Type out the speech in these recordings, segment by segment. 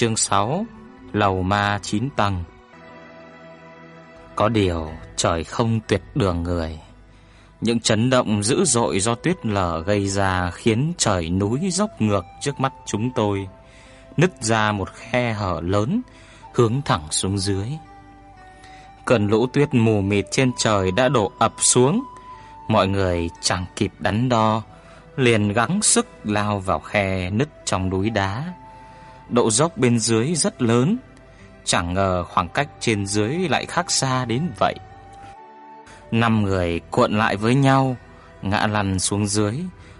Chương 6 Lầu ma chín tầng. Có điều trời không tuyệt đường người. Những chấn động dữ dội do tuyết lở gây ra Khiến trời núi dốc ngược trước mắt chúng tôi, Nứt ra một khe hở lớn, Hướng thẳng xuống dưới. Cơn lũ tuyết mù mịt trên trời đã đổ ập xuống. Mọi người chẳng kịp đắn đo, Liền gắng sức lao vào khe nứt trong núi đá. Độ dốc bên dưới rất lớn, chẳng ngờ khoảng cách trên dưới lại khác xa đến vậy. Năm người cuộn lại với nhau, ngã lăn xuống dưới,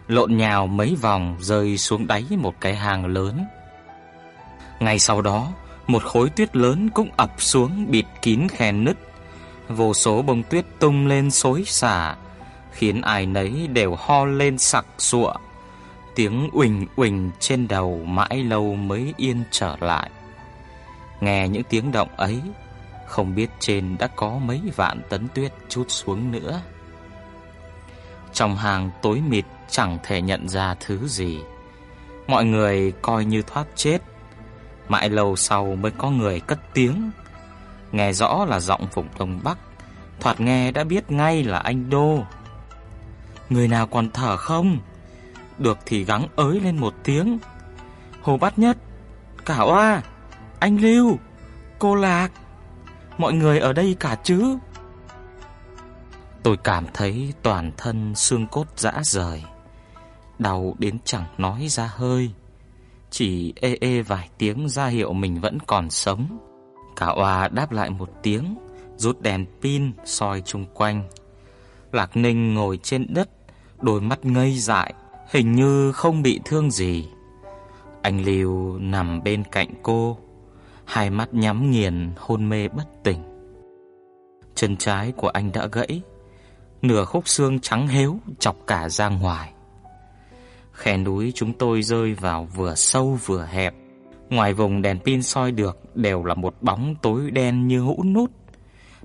lộn nhào mấy vòng rơi xuống đáy một cái hang lớn. Ngay sau đó, một khối tuyết lớn cũng ập xuống bịt kín khe nứt. Vô số bông tuyết tung lên xối xả, khiến ai nấy đều ho lên sặc sụa. Tiếng uỳnh uỳnh trên đầu mãi lâu mới yên trở lại. Nghe những tiếng động ấy, không biết trên đã có mấy vạn tấn tuyết chút xuống nữa. Trong hàng tối mịt chẳng thể nhận ra thứ gì. Mọi người coi như thoát chết. Mãi lâu sau mới có người cất tiếng. Nghe rõ là giọng vùng Đông Bắc, thoạt nghe đã biết ngay là anh Đô. Người nào còn thở không? Được thì gắng ới lên một tiếng. Hồ Bát Nhất, Cả Oa, Anh Lưu, Cô Lạc, Mọi người ở đây cả chứ? Tôi cảm thấy toàn thân xương cốt rã rời, Đau đến chẳng nói ra hơi. Chỉ ê ê vài tiếng ra hiệu mình vẫn còn sống. Cả Oa đáp lại một tiếng, Rút đèn pin soi chung quanh. Lạc Ninh ngồi trên đất, Đôi mắt ngây dại Hình như không bị thương gì. Anh Lưu nằm bên cạnh cô, Hai mắt nhắm nghiền, hôn mê bất tỉnh. Chân trái của anh đã gãy, Nửa khúc xương trắng héo chọc cả ra ngoài. Khe núi chúng tôi rơi vào vừa sâu vừa hẹp. Ngoài vùng đèn pin soi được Đều là một bóng tối đen như hũ nút,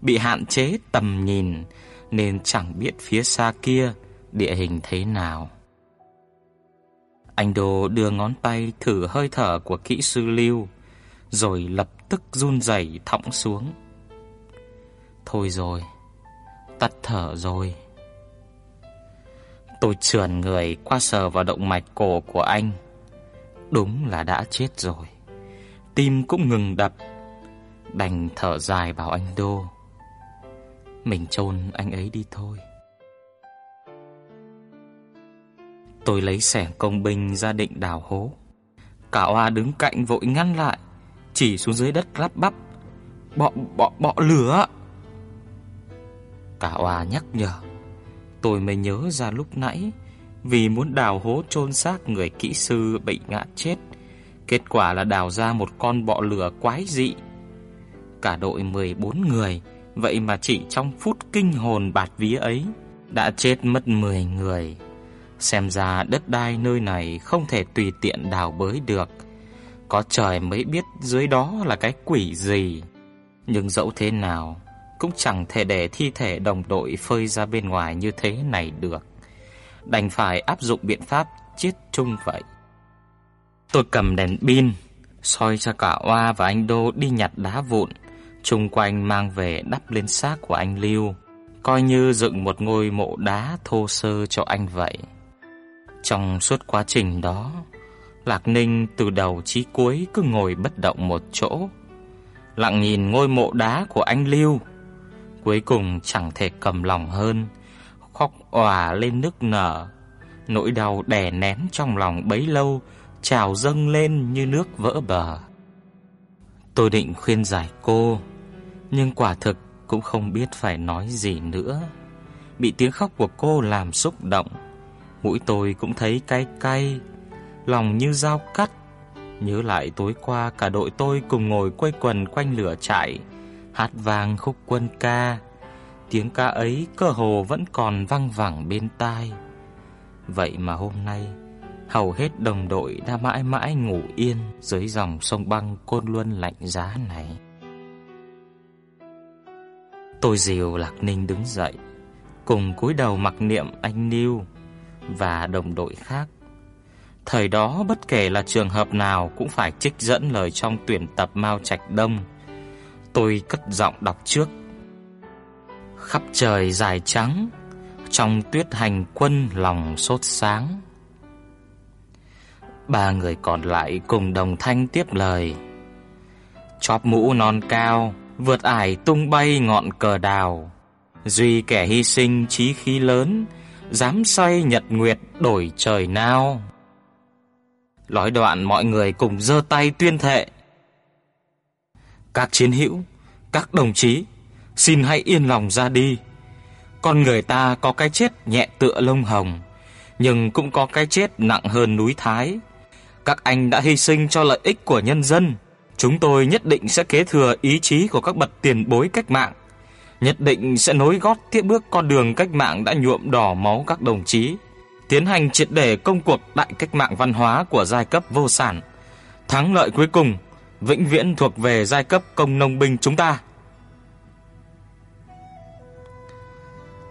Bị hạn chế tầm nhìn, Nên chẳng biết phía xa kia Địa hình thế nào anh Đô đưa ngón tay thử hơi thở của kỹ sư Lưu, rồi lập tức run rẩy thõng xuống. Thôi rồi, tắt thở rồi. Tôi trườn người qua sờ vào động mạch cổ của anh. Đúng là đã chết rồi. Tim cũng ngừng đập. Đành thở dài bảo anh Đô. Mình chôn anh ấy đi thôi. Tôi lấy xẻng công binh ra định đào hố. Cả oa đứng cạnh vội ngăn lại, chỉ xuống dưới đất lắp bắp. Bọ bọ bọ lửa. Cả oa nhắc nhở. Tôi mới nhớ ra lúc nãy vì muốn đào hố chôn xác người kỹ sư bị ngã chết, kết quả là đào ra một con bọ lửa quái dị. Cả đội 14 người, vậy mà chỉ trong phút kinh hồn bạt vía ấy đã chết mất 10 người. Xem ra đất đai nơi này không thể tùy tiện đào bới được. Có trời mới biết dưới đó là cái quỷ gì. Nhưng dẫu thế nào, Cũng chẳng thể để thi thể đồng đội phơi ra bên ngoài như thế này được. Đành phải áp dụng biện pháp chết chung vậy. Tôi cầm đèn pin, soi cho cả Oa và anh Đô đi nhặt đá vụn. Chung quanh mang về đắp lên xác của anh Lưu. Coi như dựng một ngôi mộ đá thô sơ cho anh vậy trong suốt quá trình đó, Lạc Ninh từ đầu chí cuối cứ ngồi bất động một chỗ, lặng nhìn ngôi mộ đá của anh Lưu. Cuối cùng chẳng thể cầm lòng hơn, khóc òa lên nức nở. Nỗi đau đè nén trong lòng bấy lâu trào dâng lên như nước vỡ bờ. Tôi định khuyên giải cô, nhưng quả thực cũng không biết phải nói gì nữa. Bị tiếng khóc của cô làm xúc động, Mũi tôi cũng thấy cay cay Lòng như dao cắt Nhớ lại tối qua cả đội tôi cùng ngồi quây quần quanh lửa trại, hát vang khúc quân ca. Tiếng ca ấy cơ hồ vẫn còn vang vẳng bên tai. Vậy mà hôm nay, hầu hết đồng đội đã mãi mãi ngủ yên dưới dòng sông băng côn luân lạnh giá này. Tôi dìu Lạc Ninh đứng dậy, cùng cúi đầu mặc niệm anh Niu và đồng đội khác. Thời đó bất kể là trường hợp nào cũng phải trích dẫn lời trong tuyển tập Mao Trạch Đông. Tôi cất giọng đọc trước. Khắp trời dài trắng, trong tuyết hành quân lòng sốt sáng. Ba người còn lại cùng đồng thanh tiếp lời. Chóp mũ non cao, vượt ải tung bay ngọn cờ đào. Duy kẻ hy sinh chí khí lớn, dám xoay nhật nguyệt đổi trời nào. lối đoạn mọi người cùng giơ tay tuyên thệ. Các chiến hữu, các đồng chí, xin hãy yên lòng ra đi. Con người ta có cái chết nhẹ tựa lông hồng, nhưng cũng có cái chết nặng hơn núi Thái. Các anh đã hy sinh cho lợi ích của nhân dân, chúng tôi nhất định sẽ kế thừa ý chí của các bậc tiền bối cách mạng, nhất định sẽ nối gót tiếp bước con đường cách mạng đã nhuộm đỏ máu các đồng chí, tiến hành triệt để công cuộc đại cách mạng văn hóa của giai cấp vô sản. Thắng lợi cuối cùng vĩnh viễn thuộc về giai cấp công nông binh chúng ta.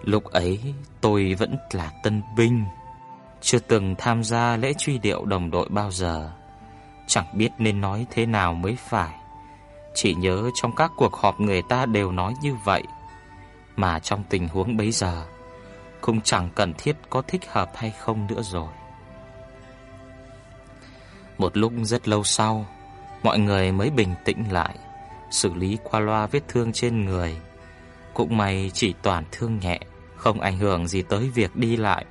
Lúc ấy tôi vẫn là tân binh, chưa từng tham gia lễ truy điệu đồng đội bao giờ, chẳng biết nên nói thế nào mới phải. Chỉ nhớ trong các cuộc họp người ta đều nói như vậy, mà trong tình huống bấy giờ cũng chẳng cần thiết có thích hợp hay không nữa rồi. Một lúc rất lâu sau, mọi người mới bình tĩnh lại, xử lý qua loa vết thương trên người. Cũng may chỉ toàn thương nhẹ, không ảnh hưởng gì tới việc đi lại.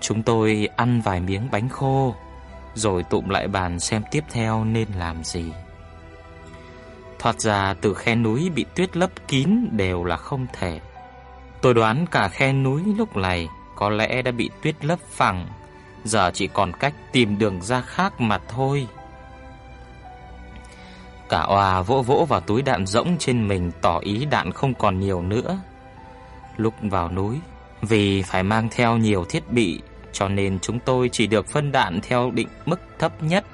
Chúng tôi ăn vài miếng bánh khô, rồi tụm lại bàn xem tiếp theo nên làm gì. Thoát ra từ khe núi bị tuyết lấp kín đều là không thể. Tôi đoán cả khe núi lúc này có lẽ đã bị tuyết lấp phẳng, giờ chỉ còn cách tìm đường ra khác mà thôi. Cả Oà vỗ vỗ vào túi đạn rỗng trên mình tỏ ý đạn không còn nhiều nữa. Lúc vào núi, vì phải mang theo nhiều thiết bị, cho nên chúng tôi chỉ được phân đạn theo định mức thấp nhất.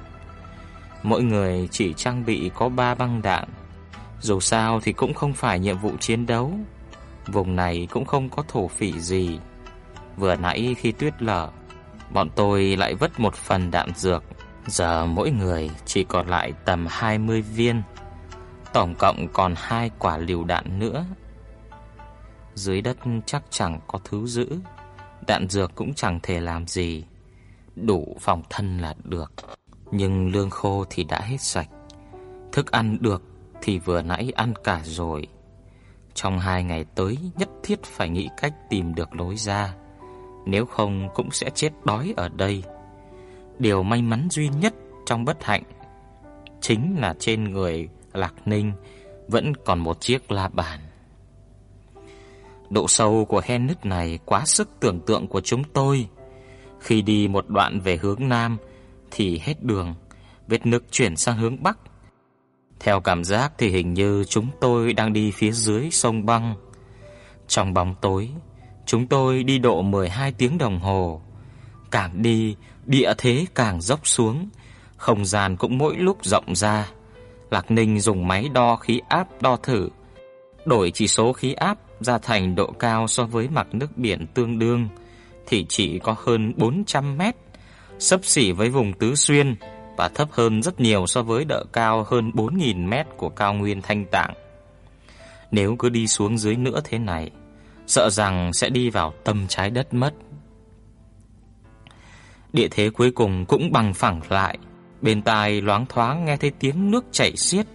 Mỗi người chỉ trang bị có 3 băng đạn. Dù sao thì cũng không phải nhiệm vụ chiến đấu. Vùng này cũng không có thổ phỉ gì. Vừa nãy khi tuyết lở, bọn tôi lại vất một phần đạn dược. Giờ mỗi người chỉ còn lại tầm 20 viên. Tổng cộng còn hai quả liều đạn nữa. Dưới đất chắc chẳng có thứ giữ, đạn dược cũng chẳng thể làm gì, đủ phòng thân là được. Nhưng lương khô thì đã hết sạch. Thức ăn được thì vừa nãy ăn cả rồi. Trong hai ngày tới nhất thiết phải nghĩ cách tìm được lối ra, nếu không cũng sẽ chết đói ở đây. Điều may mắn duy nhất trong bất hạnh chính là trên người Lạc Ninh vẫn còn một chiếc la bàn. Độ sâu của khe nứt này quá sức tưởng tượng của chúng tôi. Khi đi một đoạn về hướng nam thì hết đường, vết nứt chuyển sang hướng bắc. Theo cảm giác thì hình như chúng tôi đang đi phía dưới sông băng. Trong bóng tối, chúng tôi đi độ 12 tiếng đồng hồ. Càng đi, địa thế càng dốc xuống, không gian cũng mỗi lúc rộng ra. Lạc Ninh dùng máy đo khí áp đo thử, đổi chỉ số khí áp ra thành độ cao so với mặt nước biển tương đương thì chỉ có hơn 400 mét, sấp xỉ với vùng Tứ Xuyên và thấp hơn rất nhiều so với độ cao hơn 4000 mét của cao nguyên Thanh Tạng. Nếu cứ đi xuống dưới nữa thế này, sợ rằng sẽ đi vào tâm trái đất mất. Địa thế cuối cùng cũng bằng phẳng lại, bên tai loáng thoáng nghe thấy tiếng nước chảy xiết,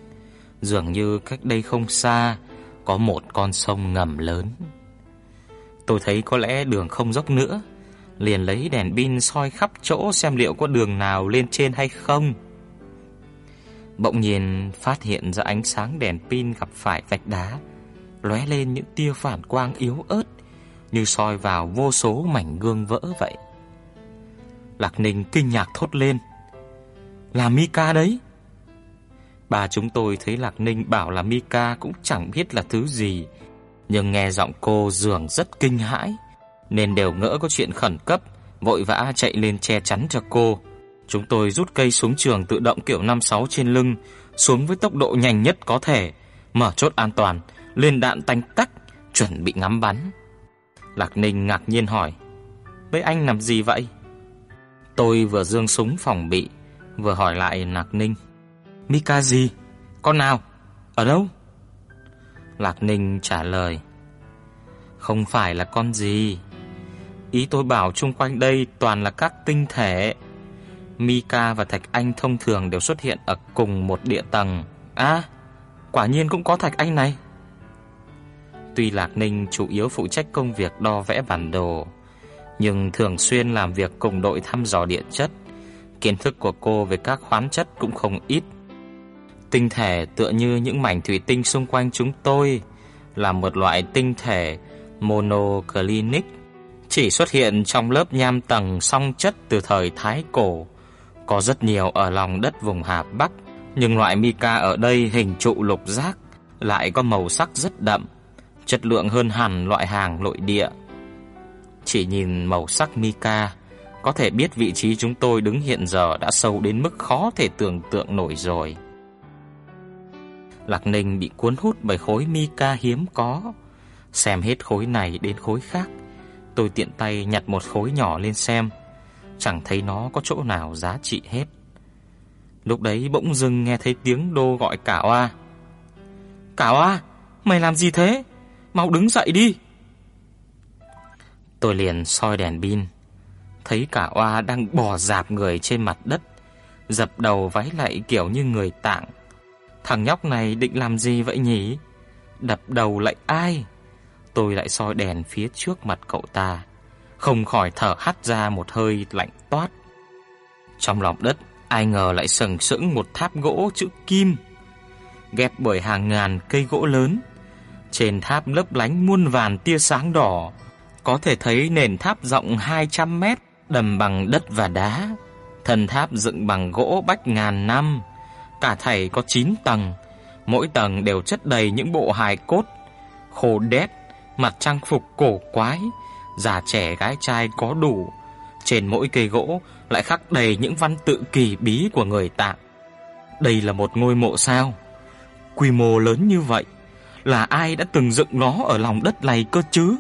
dường như cách đây không xa có một con sông ngầm lớn. Tôi thấy có lẽ đường không dốc nữa, liền lấy đèn pin soi khắp chỗ xem liệu có đường nào lên trên hay không. Bỗng nhiên phát hiện ra ánh sáng đèn pin gặp phải vách đá, lóe lên những tia phản quang yếu ớt như soi vào vô số mảnh gương vỡ vậy. Lạc Ninh kinh ngạc thốt lên: Là Mika đấy. Bà chúng tôi thấy Lạc Ninh bảo là Mika cũng chẳng biết là thứ gì, nhưng nghe giọng cô dường rất kinh hãi, nên đều ngỡ có chuyện khẩn cấp, vội vã chạy lên che chắn cho cô. Chúng tôi rút cây súng trường tự động kiểu 56 trên lưng xuống với tốc độ nhanh nhất có thể, mở chốt an toàn, lên đạn tanh tắc, chuẩn bị ngắm bắn. Lạc Ninh ngạc nhiên hỏi: "Với anh làm gì vậy?" Tôi vừa giương súng phòng bị, vừa hỏi lại Lạc Ninh: "Mika gì? Con nào? Ở đâu?" Lạc Ninh trả lời: "Không phải là con gì. Ý tôi bảo chung quanh đây toàn là các tinh thể. Mika và Thạch Anh thông thường đều xuất hiện ở cùng một địa tầng. À, quả nhiên cũng có Thạch Anh này." Tuy Lạc Ninh chủ yếu phụ trách công việc đo vẽ bản đồ, nhưng thường xuyên làm việc cùng đội thăm dò địa chất, kiến thức của cô về các khoáng chất cũng không ít. Tinh thể tựa như những mảnh thủy tinh xung quanh chúng tôi là một loại tinh thể monoclinic, chỉ xuất hiện trong lớp nham tầng song chất từ thời Thái cổ, có rất nhiều ở lòng đất vùng Hà Bắc, nhưng loại mica ở đây hình trụ lục giác, lại có màu sắc rất đậm, chất lượng hơn hẳn loại hàng nội địa. Chỉ nhìn màu sắc mica, có thể biết vị trí chúng tôi đứng hiện giờ đã sâu đến mức khó thể tưởng tượng nổi rồi. Lạc Ninh bị cuốn hút bởi khối mica hiếm có, xem hết khối này đến khối khác. Tôi tiện tay nhặt một khối nhỏ lên xem, chẳng thấy nó có chỗ nào giá trị hết. Lúc đấy bỗng dưng nghe thấy tiếng đô gọi cả oa. "Cả oa, mày làm gì thế? Mau đứng dậy đi." Tôi liền soi đèn pin, thấy cả oa đang bò dạp người trên mặt đất, dập đầu vái lạy kiểu như người tạng. Thằng nhóc này định làm gì vậy nhỉ? Đập đầu lại ai? Tôi lại soi đèn phía trước mặt cậu ta, không khỏi thở hắt ra một hơi lạnh toát. Trong lòng đất, ai ngờ lại sừng sững một tháp gỗ chữ kim, ghép bởi hàng ngàn cây gỗ lớn. Trên tháp lấp lánh muôn vàn tia sáng đỏ, có thể thấy nền tháp rộng 200 mét, đầm bằng đất và đá. Thân tháp dựng bằng gỗ bách ngàn năm, cả thảy có 9 tầng, mỗi tầng đều chất đầy những bộ hài cốt khô đét, mặt trang phục cổ quái, già trẻ gái trai có đủ. Trên mỗi cây gỗ lại khắc đầy những văn tự kỳ bí của người Tạng. Đây là một ngôi mộ sao? Quy mô lớn như vậy, là ai đã từng dựng nó ở lòng đất này cơ chứ?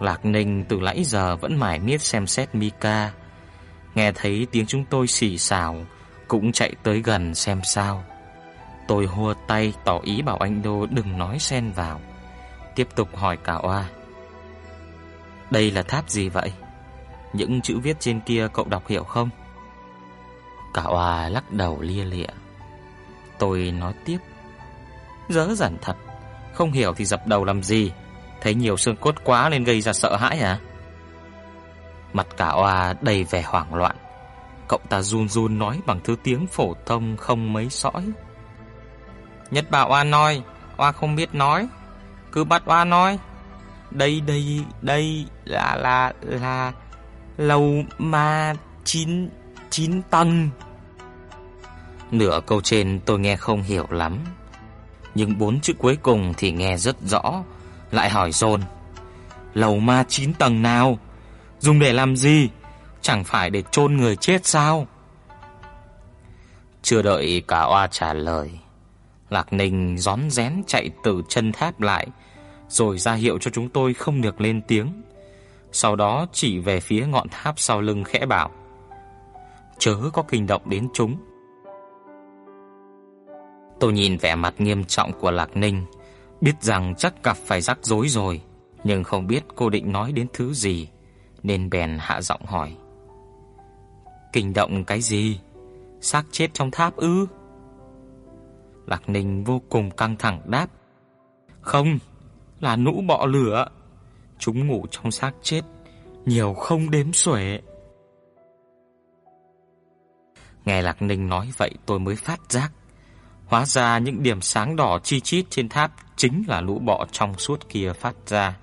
Lạc Ninh từ nãy giờ vẫn mải miết xem xét Mika. Nghe thấy tiếng chúng tôi xì xào, cũng chạy tới gần xem sao. Tôi hùa tay tỏ ý bảo anh Đô đừng nói xen vào. Tiếp tục hỏi cả oa. Đây là tháp gì vậy? Những chữ viết trên kia cậu đọc hiểu không? Cả oa lắc đầu lia lịa. Tôi nói tiếp. dỡ dẩn thật, không hiểu thì dập đầu làm gì? Thấy nhiều xương cốt quá nên gây ra sợ hãi à? Mặt cả oa đầy vẻ hoảng loạn. Cậu ta run run nói bằng thứ tiếng phổ thông không mấy sõi. nhất bảo oa nói, oa không biết nói, cứ bắt oa nói. Đây đây đây là là là lầu ma chín chín tầng. Nửa câu trên tôi nghe không hiểu lắm, nhưng bốn chữ cuối cùng thì nghe rất rõ, lại hỏi dồn. Lầu ma chín tầng nào? Dùng để làm gì? Chẳng phải để chôn người chết sao? Chưa đợi cả oa trả lời, Lạc Ninh rón rén chạy từ chân tháp lại, rồi ra hiệu cho chúng tôi không được lên tiếng. Sau đó chỉ về phía ngọn tháp sau lưng khẽ bảo: "Chớ có kinh động đến chúng." Tôi nhìn vẻ mặt nghiêm trọng của Lạc Ninh, biết rằng chắc gặp phải rắc rối rồi, nhưng không biết cô định nói đến thứ gì, nên bèn hạ giọng hỏi: "Kinh động cái gì? Xác chết trong tháp ư?" Lạc Ninh vô cùng căng thẳng đáp: "Không, là nũ bọ lửa. Chúng ngủ trong xác chết, nhiều không đếm xuể." Nghe Lạc Ninh nói vậy tôi mới phát giác, hóa ra những điểm sáng đỏ chi chít trên tháp chính là lũ bọ trong suốt kia phát ra.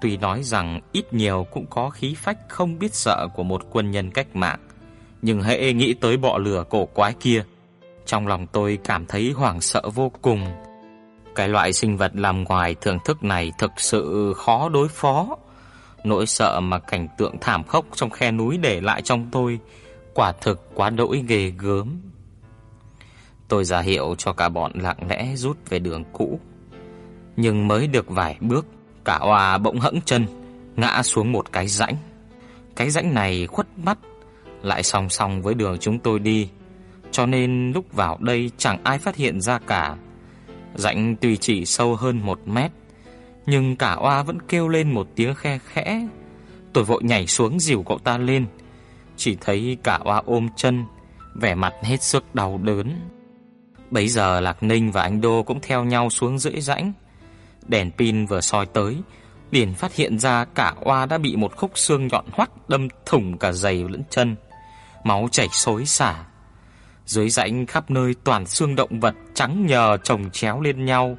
Tuy nói rằng ít nhiều cũng có khí phách không biết sợ của một quân nhân cách mạng, Nhưng hễ nghĩ tới bọ lửa cổ quái kia, trong lòng tôi cảm thấy hoảng sợ vô cùng. Cái loại sinh vật làm ngoài thưởng thức này thực sự khó đối phó. Nỗi sợ mà cảnh tượng thảm khốc trong khe núi để lại trong tôi quả thực quá đỗi ghê gớm. Tôi ra hiệu cho cả bọn lặng lẽ rút về đường cũ. Nhưng mới được vài bước, cả oa bỗng hững chân, ngã xuống một cái rãnh. Cái rãnh này khuất mắt, lại song song với đường chúng tôi đi, cho nên lúc vào đây chẳng ai phát hiện ra cả. Rãnh tùy chỉ sâu hơn một mét, nhưng cả oa vẫn kêu lên một tiếng khe khẽ. Tôi vội nhảy xuống dìu cậu ta lên, chỉ thấy cả oa ôm chân, vẻ mặt hết sức đau đớn. Bấy giờ Lạc Ninh và anh Đô cũng theo nhau xuống dưới rãnh. Đèn pin vừa soi tới, liền phát hiện ra cả oa đã bị một khúc xương nhọn hoắt đâm thủng cả giày lẫn chân. Máu chảy xối xả. Dưới rãnh khắp nơi toàn xương động vật trắng nhờ chồng chéo lên nhau.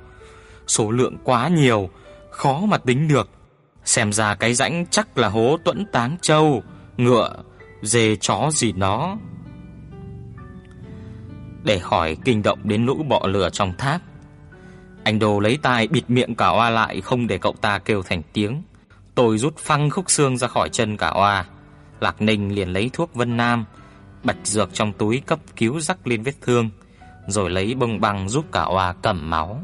Số lượng quá nhiều, khó mà tính được. Xem ra cái rãnh chắc là hố tuẫn táng trâu, ngựa, dê chó gì đó. Để hỏi kinh động đến lũ bọ lửa trong tháp, anh Đồ lấy tay bịt miệng cả oa lại không để cậu ta kêu thành tiếng. Tôi rút phăng khúc xương ra khỏi chân cả oa. Lạc Ninh liền lấy thuốc Vân Nam, bạch dược trong túi cấp cứu rắc lên vết thương, rồi lấy bông băng giúp cả oa cầm máu.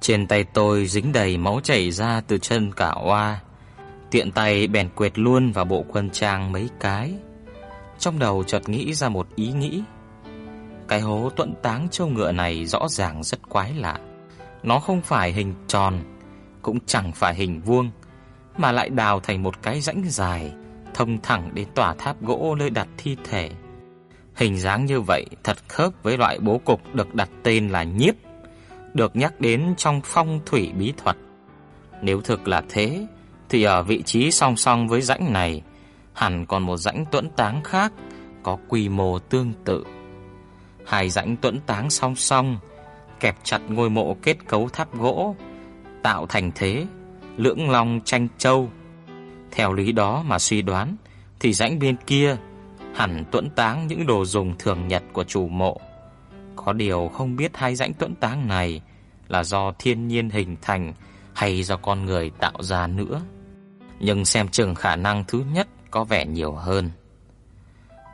Trên tay tôi dính đầy máu chảy ra từ chân cả oa. Tiện tay bèn quệt luôn vào bộ quân trang mấy cái. Trong đầu chợt nghĩ ra một ý nghĩ. Cái hố tuẫn táng châu ngựa này rõ ràng rất quái lạ. Nó không phải hình tròn, cũng chẳng phải hình vuông, mà lại đào thành một cái rãnh dài, thông thẳng đến tòa tháp gỗ nơi đặt thi thể. Hình dáng như vậy thật khớp với loại bố cục được đặt tên là nhiếp, được nhắc đến trong phong thủy bí thuật. Nếu thực là thế, thì ở vị trí song song với rãnh này, hẳn còn một rãnh tuẫn táng khác có quy mô tương tự. Hai rãnh tuẫn táng song song, kẹp chặt ngôi mộ kết cấu tháp gỗ, tạo thành thế lưỡng long tranh châu. Theo lý đó mà suy đoán, thì rãnh bên kia hẳn tuẫn táng những đồ dùng thường nhật của chủ mộ. Có điều không biết hai rãnh tuẫn táng này là do thiên nhiên hình thành hay do con người tạo ra nữa. Nhưng xem chừng khả năng thứ nhất có vẻ nhiều hơn.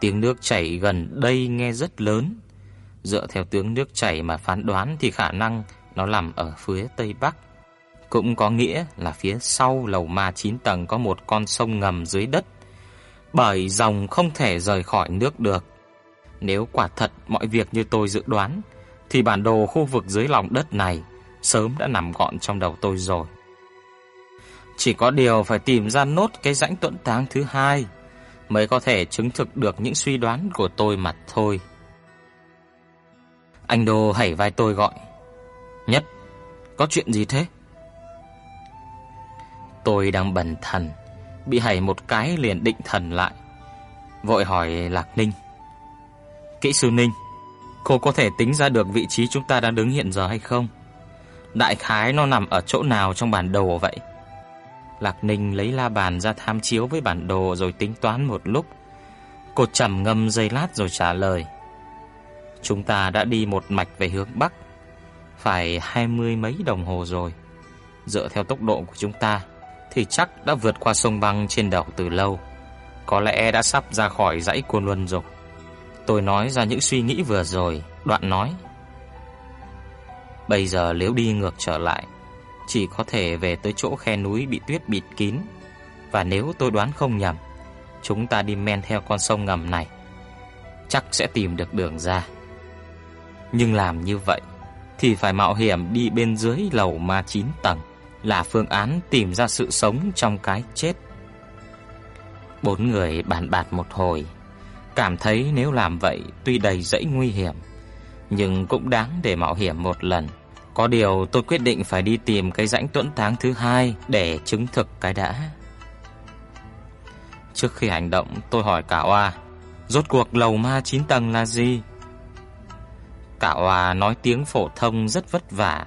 Tiếng nước chảy gần đây nghe rất lớn, Dựa theo tiếng nước chảy mà phán đoán thì khả năng nó nằm ở phía tây bắc. Cũng có nghĩa là phía sau lầu ma 9 tầng có một con sông ngầm dưới đất. Bởi dòng không thể rời khỏi nước được. Nếu quả thật mọi việc như tôi dự đoán, thì bản đồ khu vực dưới lòng đất này sớm đã nằm gọn trong đầu tôi rồi. Chỉ có điều phải tìm ra nốt cái rãnh tuẫn táng thứ hai mới có thể chứng thực được những suy đoán của tôi mà thôi. Anh Đô hãy vai tôi gọi. Nhất, có chuyện gì thế? Tôi đang bần thần, bị hảy một cái liền định thần lại. Vội hỏi Lạc Ninh. Kỹ sư Ninh, cô có thể tính ra được vị trí chúng ta đang đứng hiện giờ hay không? Đại khái nó nằm ở chỗ nào trong bản đồ vậy? Lạc Ninh lấy la bàn ra tham chiếu với bản đồ rồi tính toán một lúc. Cô trầm ngâm giây lát rồi trả lời. Chúng ta đã đi một mạch về hướng Bắc Phải hai mươi mấy đồng hồ rồi Dựa theo tốc độ của chúng ta thì chắc đã vượt qua sông băng trên đảo từ lâu. Có lẽ đã sắp ra khỏi dãy Côn Luân rồi. Tôi nói ra những suy nghĩ vừa rồi, Đoạn nói. Bây giờ nếu đi ngược trở lại, Chỉ có thể về tới chỗ khe núi bị tuyết bịt kín. Và nếu tôi đoán không nhầm, Chúng ta đi men theo con sông ngầm này, Chắc sẽ tìm được đường ra. Nhưng làm như vậy thì phải mạo hiểm đi bên dưới lầu ma 9 tầng là phương án tìm ra sự sống trong cái chết. Bốn người bàn bạc một hồi, cảm thấy nếu làm vậy tuy đầy rẫy nguy hiểm, nhưng cũng đáng để mạo hiểm một lần. Có điều tôi quyết định phải đi tìm cái rãnh tuẫn tháng thứ hai để chứng thực cái đã. Trước khi hành động, tôi hỏi cả Oa, rốt cuộc lầu ma 9 tầng là gì? Cả oa nói tiếng phổ thông rất vất vả,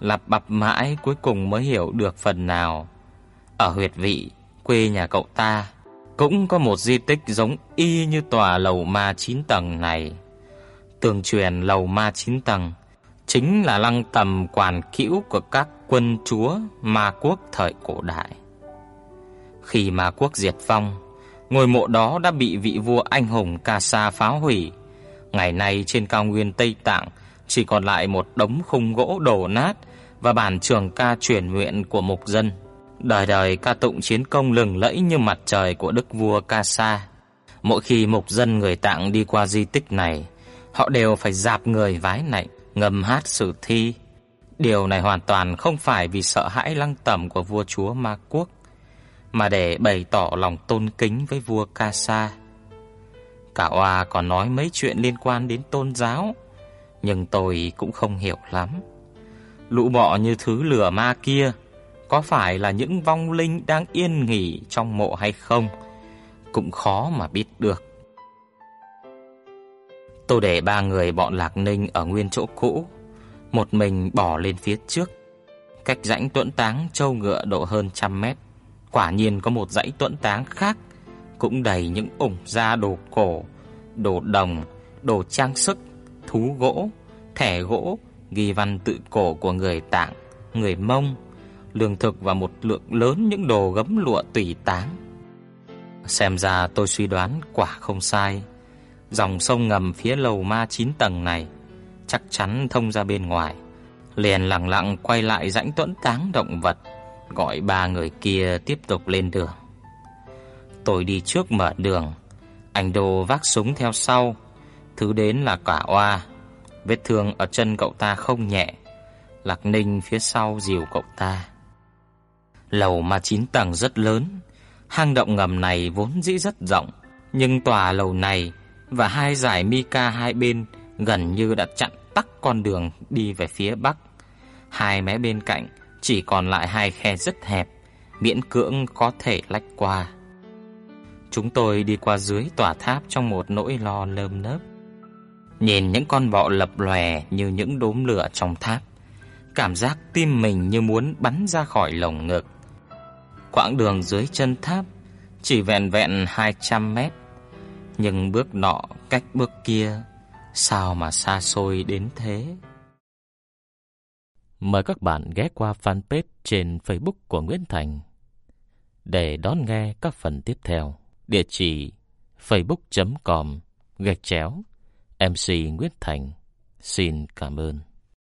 lặp bập mãi cuối cùng mới hiểu được phần nào. Ở huyệt vị, quê nhà cậu ta, cũng có một di tích giống y như tòa lầu ma 9 tầng này. Tường truyền lầu ma 9 tầng chính là lăng tầm quản cữu của các quân chúa ma quốc thời cổ đại. Khi ma quốc diệt vong, ngôi mộ đó đã bị vị vua anh hùng Ca Sa phá hủy. Ngày nay trên cao nguyên Tây Tạng chỉ còn lại một đống khung gỗ đổ nát và bản trường ca truyền nguyện của mục dân. Đời đời ca tụng chiến công lừng lẫy như mặt trời của đức vua Ca Sa. Mỗi khi mục dân người Tạng đi qua di tích này, họ đều phải dạp người vái nạnh, ngâm hát sử thi. Điều này hoàn toàn không phải vì sợ hãi lăng tẩm của vua chúa Ma Quốc, mà để bày tỏ lòng tôn kính với vua Ca Sa. Cả Oa còn nói mấy chuyện liên quan đến tôn giáo, nhưng tôi cũng không hiểu lắm. Lũ bọ như thứ lửa ma kia có phải là những vong linh đang yên nghỉ trong mộ hay không, cũng khó mà biết được. Tôi để ba người bọn Lạc Ninh ở nguyên chỗ cũ, một mình bỏ lên phía trước. Cách rãnh tuẫn táng châu ngựa độ hơn trăm mét, quả nhiên có một dãy tuẫn táng khác, cũng đầy những ủng da đồ cổ, đồ đồng, đồ trang sức, thú gỗ, thẻ gỗ, ghi văn tự cổ của người Tạng, người Mông, lương thực và một lượng lớn những đồ gấm lụa tùy táng. Xem ra tôi suy đoán quả không sai. Dòng sông ngầm phía lầu ma 9 tầng này chắc chắn thông ra bên ngoài. Liền lặng lặng quay lại rãnh tuẫn táng động vật, gọi ba người kia tiếp tục lên đường. Tôi đi trước mở đường, anh Đô vác súng theo sau, thứ đến là cả oa. Vết thương ở chân cậu ta không nhẹ, Lạc Ninh phía sau dìu cậu ta. Lầu mà 9 tầng rất lớn, hang động ngầm này vốn dĩ rất rộng, nhưng tòa lầu này và hai dải mica hai bên gần như đã chặn tắc con đường đi về phía bắc. Hai mé bên cạnh chỉ còn lại hai khe rất hẹp, miễn cưỡng có thể lách qua. Chúng tôi đi qua dưới tòa tháp trong một nỗi lo lơm nớp. Nhìn những con bọ lập lòe như những đốm lửa trong tháp, cảm giác tim mình như muốn bắn ra khỏi lồng ngực. Quãng đường dưới chân tháp chỉ vẹn vẹn 200 mét, nhưng bước nọ cách bước kia sao mà xa xôi đến thế. Mời các bạn ghé qua fanpage trên Facebook của Nguyễn Thành để đón nghe các phần tiếp theo. Địa chỉ facebook.com gạch chéo MC Nguyễn Thành. Xin cảm ơn.